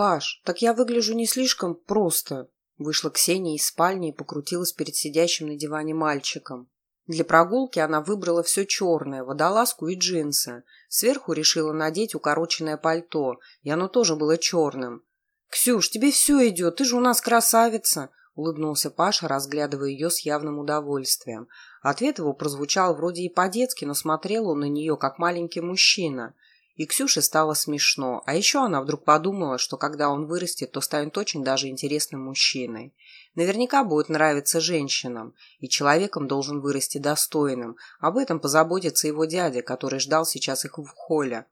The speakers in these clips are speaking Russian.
«Паш, так я выгляжу не слишком просто», Вышла Ксения из спальни и покрутилась перед сидящим на диване мальчиком. Для прогулки она выбрала все черное, водолазку и джинсы. Сверху решила надеть укороченное пальто, и оно тоже было черным. «Ксюш, тебе все идет, ты же у нас красавица!» — улыбнулся Паша, разглядывая ее с явным удовольствием. Ответ его прозвучал вроде и по-детски, но смотрел он на нее, как маленький мужчина. И Ксюше стало смешно. А еще она вдруг подумала, что когда он вырастет, то станет очень даже интересным мужчиной. Наверняка будет нравиться женщинам, и человеком должен вырасти достойным. Об этом позаботится его дядя, который ждал сейчас их в холле.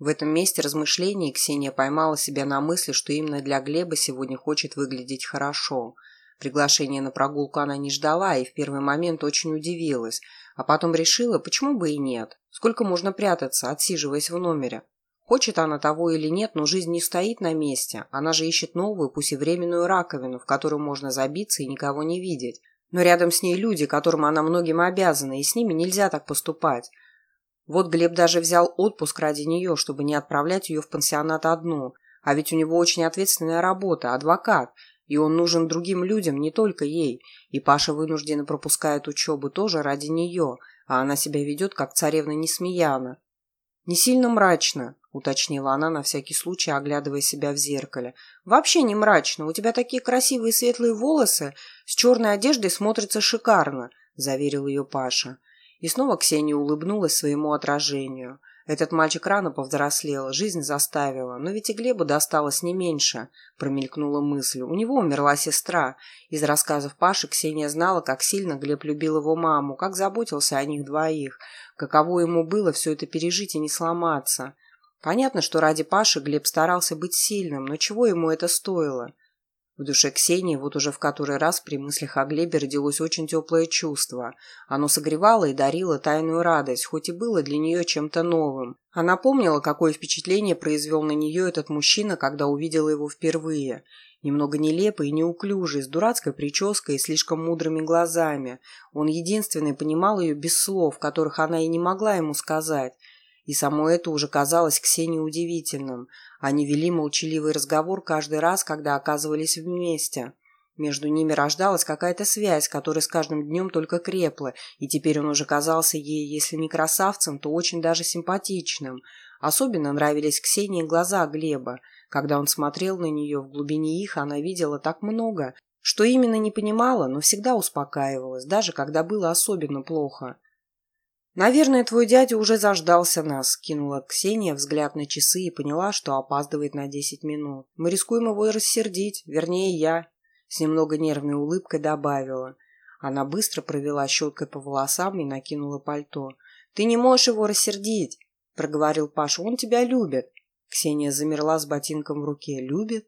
В этом месте размышлений Ксения поймала себя на мысли, что именно для Глеба сегодня хочет выглядеть хорошо. Приглашение на прогулку она не ждала и в первый момент очень удивилась, а потом решила, почему бы и нет. Сколько можно прятаться, отсиживаясь в номере? Хочет она того или нет, но жизнь не стоит на месте. Она же ищет новую, пусть и временную раковину, в которую можно забиться и никого не видеть. Но рядом с ней люди, которым она многим обязана, и с ними нельзя так поступать. Вот Глеб даже взял отпуск ради нее, чтобы не отправлять ее в пансионат одну. А ведь у него очень ответственная работа, адвокат, и он нужен другим людям, не только ей. И Паша вынужденно пропускает учебу тоже ради нее, а она себя ведет, как царевна Несмеяна. «Не сильно мрачно», — уточнила она на всякий случай, оглядывая себя в зеркале. «Вообще не мрачно. У тебя такие красивые светлые волосы. С черной одеждой смотрится шикарно», — заверил ее Паша. И снова Ксения улыбнулась своему отражению. Этот мальчик рано повзрослел, жизнь заставила. Но ведь и Глебу досталось не меньше, промелькнула мысль. У него умерла сестра. Из рассказов Паши Ксения знала, как сильно Глеб любил его маму, как заботился о них двоих, каково ему было все это пережить и не сломаться. Понятно, что ради Паши Глеб старался быть сильным, но чего ему это стоило? В душе Ксении вот уже в который раз при мыслях о Глебе родилось очень теплое чувство. Оно согревало и дарило тайную радость, хоть и было для нее чем-то новым. Она помнила, какое впечатление произвел на нее этот мужчина, когда увидела его впервые. Немного нелепый и неуклюжий, с дурацкой прической и слишком мудрыми глазами. Он единственный понимал ее без слов, которых она и не могла ему сказать. И само это уже казалось Ксении удивительным. Они вели молчаливый разговор каждый раз, когда оказывались вместе. Между ними рождалась какая-то связь, которая с каждым днем только крепла, и теперь он уже казался ей, если не красавцем, то очень даже симпатичным. Особенно нравились Ксении глаза Глеба. Когда он смотрел на нее, в глубине их она видела так много, что именно не понимала, но всегда успокаивалась, даже когда было особенно плохо. «Наверное, твой дядя уже заждался нас», — кинула Ксения взгляд на часы и поняла, что опаздывает на десять минут. «Мы рискуем его рассердить, вернее, я», — с немного нервной улыбкой добавила. Она быстро провела щеткой по волосам и накинула пальто. «Ты не можешь его рассердить», — проговорил Паша. «Он тебя любит». Ксения замерла с ботинком в руке. «Любит?»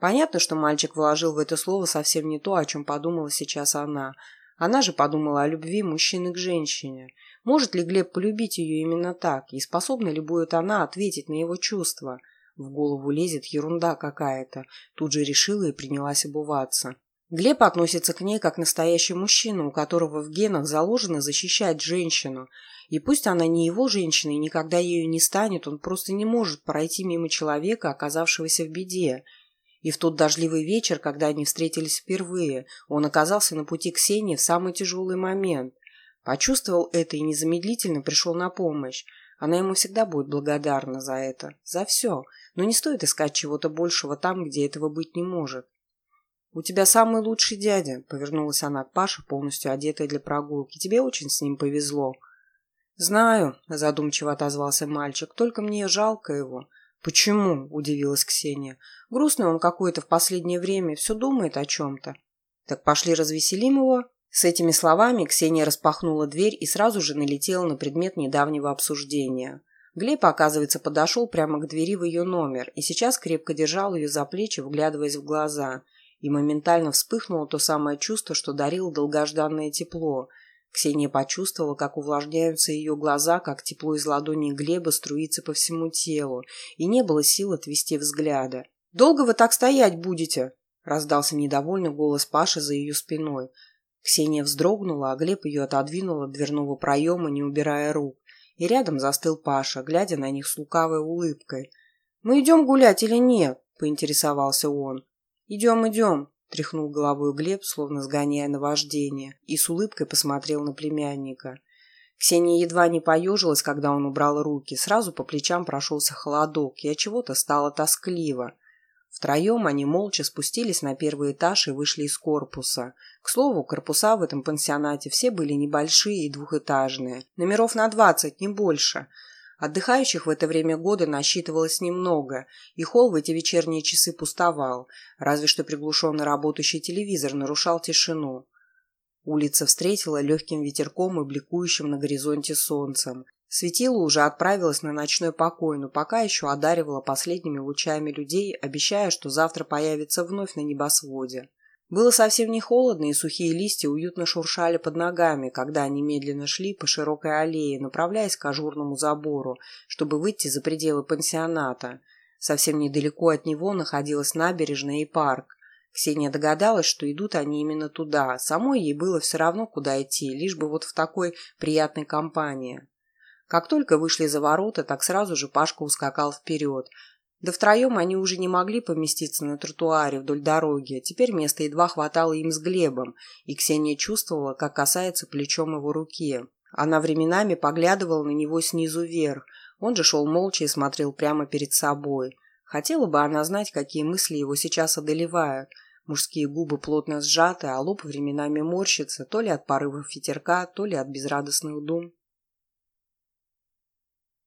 Понятно, что мальчик вложил в это слово совсем не то, о чем подумала сейчас она. Она же подумала о любви мужчины к женщине. Может ли Глеб полюбить ее именно так, и способна ли будет она ответить на его чувства? В голову лезет ерунда какая-то. Тут же решила и принялась обуваться. Глеб относится к ней как настоящий мужчина, у которого в генах заложено защищать женщину. И пусть она не его женщина и никогда ею не станет, он просто не может пройти мимо человека, оказавшегося в беде. И в тот дождливый вечер, когда они встретились впервые, он оказался на пути Ксении в самый тяжелый момент. Почувствовал это и незамедлительно пришел на помощь. Она ему всегда будет благодарна за это, за все, но не стоит искать чего-то большего там, где этого быть не может. «У тебя самый лучший дядя», — повернулась она к Паше, полностью одетая для прогулки. «Тебе очень с ним повезло». «Знаю», — задумчиво отозвался мальчик, — «только мне жалко его». «Почему?» — удивилась Ксения. «Грустный он какой-то в последнее время, все думает о чем-то». «Так пошли развеселим его?» С этими словами Ксения распахнула дверь и сразу же налетела на предмет недавнего обсуждения. Глеб, оказывается, подошел прямо к двери в ее номер и сейчас крепко держал ее за плечи, вглядываясь в глаза. И моментально вспыхнуло то самое чувство, что дарило долгожданное тепло. Ксения почувствовала, как увлажняются ее глаза, как тепло из ладони Глеба струится по всему телу, и не было сил отвести взгляда. «Долго вы так стоять будете?» – раздался недовольный голос Паши за ее спиной – Ксения вздрогнула, а Глеб ее отодвинул от дверного проема, не убирая рук. И рядом застыл Паша, глядя на них с лукавой улыбкой. «Мы идем гулять или нет?» – поинтересовался он. «Идем, идем», – тряхнул головой Глеб, словно сгоняя наваждение, и с улыбкой посмотрел на племянника. Ксения едва не поежилась, когда он убрал руки. Сразу по плечам прошелся холодок, и от чего-то стало тоскливо. Втроем они молча спустились на первый этаж и вышли из корпуса. К слову, корпуса в этом пансионате все были небольшие и двухэтажные. Номеров на двадцать, не больше. Отдыхающих в это время года насчитывалось немного, и холл в эти вечерние часы пустовал, разве что приглушенно работающий телевизор нарушал тишину. Улица встретила легким ветерком и бликующим на горизонте солнцем. Светило уже отправилось на ночной покой, но пока еще одаривало последними лучами людей, обещая, что завтра появится вновь на небосводе. Было совсем не холодно, и сухие листья уютно шуршали под ногами, когда они медленно шли по широкой аллее, направляясь к ажурному забору, чтобы выйти за пределы пансионата. Совсем недалеко от него находилась набережная и парк. Ксения догадалась, что идут они именно туда. Самой ей было все равно, куда идти, лишь бы вот в такой приятной компании. Как только вышли за ворота, так сразу же Пашка ускакал вперед. Да втроем они уже не могли поместиться на тротуаре вдоль дороги. Теперь места едва хватало им с Глебом, и Ксения чувствовала, как касается плечом его руки. Она временами поглядывала на него снизу вверх. Он же шел молча и смотрел прямо перед собой. Хотела бы она знать, какие мысли его сейчас одолевают – Мужские губы плотно сжаты, а лоб временами морщится то ли от порывов ветерка, то ли от безрадостных дум.